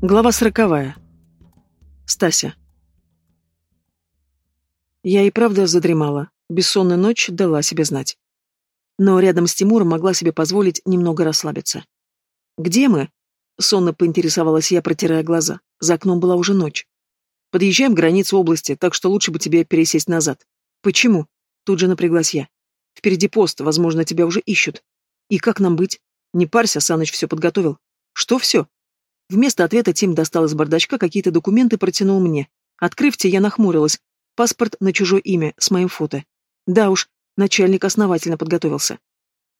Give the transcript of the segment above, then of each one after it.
Глава сороковая. Стася. Я и правда задремала. Бессонная ночь дала себе знать. Но рядом с Тимуром могла себе позволить немного расслабиться. «Где мы?» — сонно поинтересовалась я, протирая глаза. За окном была уже ночь. «Подъезжаем к границе области, так что лучше бы тебе пересесть назад». «Почему?» — тут же напряглась я. «Впереди пост, возможно, тебя уже ищут. И как нам быть? Не парься, Саныч все подготовил». «Что все?» Вместо ответа Тим достал из бардачка какие-то документы и протянул мне. Открыв те, я нахмурилась. Паспорт на чужое имя, с моим фото. Да уж, начальник основательно подготовился.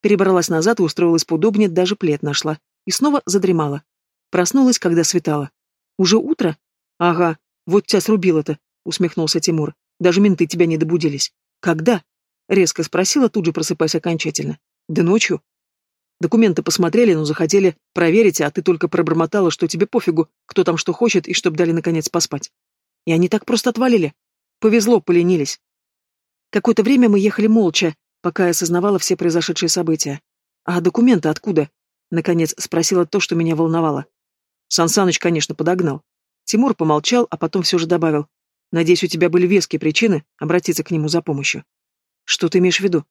Перебралась назад и устроилась поудобнее, даже плед нашла. И снова задремала. Проснулась, когда светало. «Уже утро?» «Ага, вот тебя срубило-то», — усмехнулся Тимур. «Даже менты тебя не добудились». «Когда?» — резко спросила, тут же просыпаясь окончательно. «Да ночью. Документы посмотрели, но захотели проверить, а ты только пробормотала, что тебе пофигу, кто там что хочет, и чтоб дали наконец поспать. И они так просто отвалили. Повезло, поленились. Какое-то время мы ехали молча, пока я осознавала все произошедшие события. А документы откуда? Наконец спросила то, что меня волновало. Сансаныч, конечно, подогнал. Тимур помолчал, а потом все же добавил. Надеюсь, у тебя были веские причины обратиться к нему за помощью. Что ты имеешь в виду?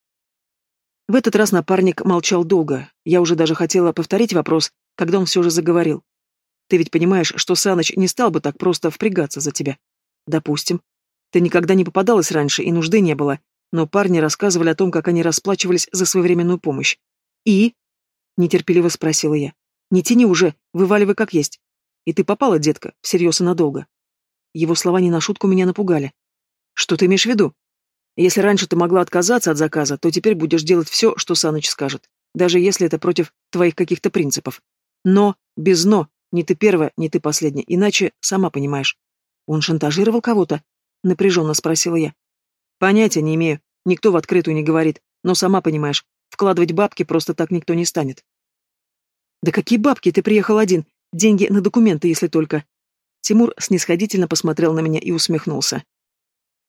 В этот раз напарник молчал долго. Я уже даже хотела повторить вопрос, когда он все же заговорил. Ты ведь понимаешь, что Саныч не стал бы так просто впрягаться за тебя. Допустим. Ты никогда не попадалась раньше, и нужды не было. Но парни рассказывали о том, как они расплачивались за своевременную помощь. И? Нетерпеливо спросила я. Не тяни уже, вываливай как есть. И ты попала, детка, всерьез и надолго. Его слова не на шутку меня напугали. Что ты имеешь в виду? Если раньше ты могла отказаться от заказа, то теперь будешь делать все, что Саныч скажет, даже если это против твоих каких-то принципов. Но, без «но», не ты первая, не ты последняя, иначе, сама понимаешь. Он шантажировал кого-то? Напряженно спросила я. Понятия не имею, никто в открытую не говорит, но сама понимаешь, вкладывать бабки просто так никто не станет. Да какие бабки, ты приехал один, деньги на документы, если только. Тимур снисходительно посмотрел на меня и усмехнулся.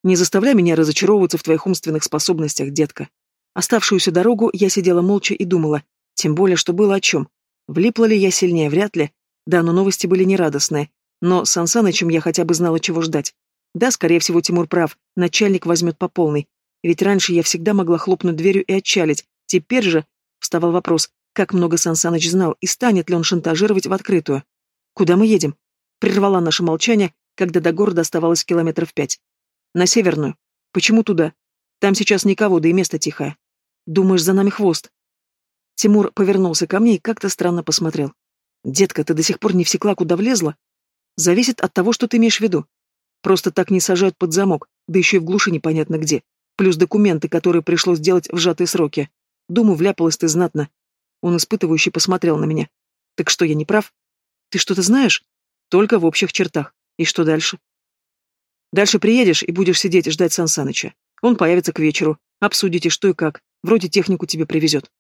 Не заставляй меня разочаровываться в твоих умственных способностях, детка. Оставшуюся дорогу я сидела молча и думала, тем более, что было о чем. Влипла ли я сильнее, вряд ли. Да, но новости были нерадостные. Но с Сансанычем я хотя бы знала, чего ждать. Да, скорее всего, Тимур прав, начальник возьмет по полной. Ведь раньше я всегда могла хлопнуть дверью и отчалить. Теперь же вставал вопрос, как много Сансаныч знал, и станет ли он шантажировать в открытую. «Куда мы едем?» Прервала наше молчание, когда до города оставалось километров пять. На северную. Почему туда? Там сейчас никого, да и место тихое. Думаешь, за нами хвост? Тимур повернулся ко мне и как-то странно посмотрел. Детка, ты до сих пор не всекла, куда влезла? Зависит от того, что ты имеешь в виду. Просто так не сажают под замок, да еще и в глуши непонятно где. Плюс документы, которые пришлось делать в сжатые сроки. Думаю, вляпалась ты знатно. Он испытывающе посмотрел на меня. Так что, я не прав? Ты что-то знаешь? Только в общих чертах. И что дальше? Дальше приедешь и будешь сидеть и ждать Сан Саныча. Он появится к вечеру. Обсудите, что и как. Вроде технику тебе привезет.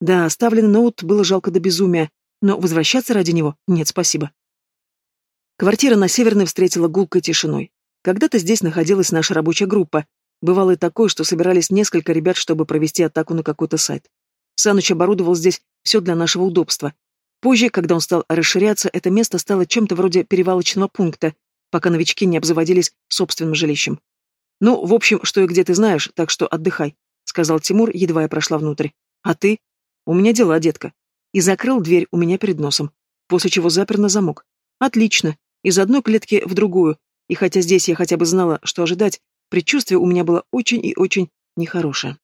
Да, оставленный ноут было жалко до безумия, но возвращаться ради него нет, спасибо. Квартира на Северной встретила гулкой тишиной. Когда-то здесь находилась наша рабочая группа. Бывало и такое, что собирались несколько ребят, чтобы провести атаку на какой-то сайт. Саныч оборудовал здесь все для нашего удобства. Позже, когда он стал расширяться, это место стало чем-то вроде перевалочного пункта, пока новички не обзаводились собственным жилищем. «Ну, в общем, что и где ты знаешь, так что отдыхай», — сказал Тимур, едва я прошла внутрь. «А ты?» «У меня дела, детка». И закрыл дверь у меня перед носом, после чего запер на замок. «Отлично. Из одной клетки в другую. И хотя здесь я хотя бы знала, что ожидать, предчувствие у меня было очень и очень нехорошее.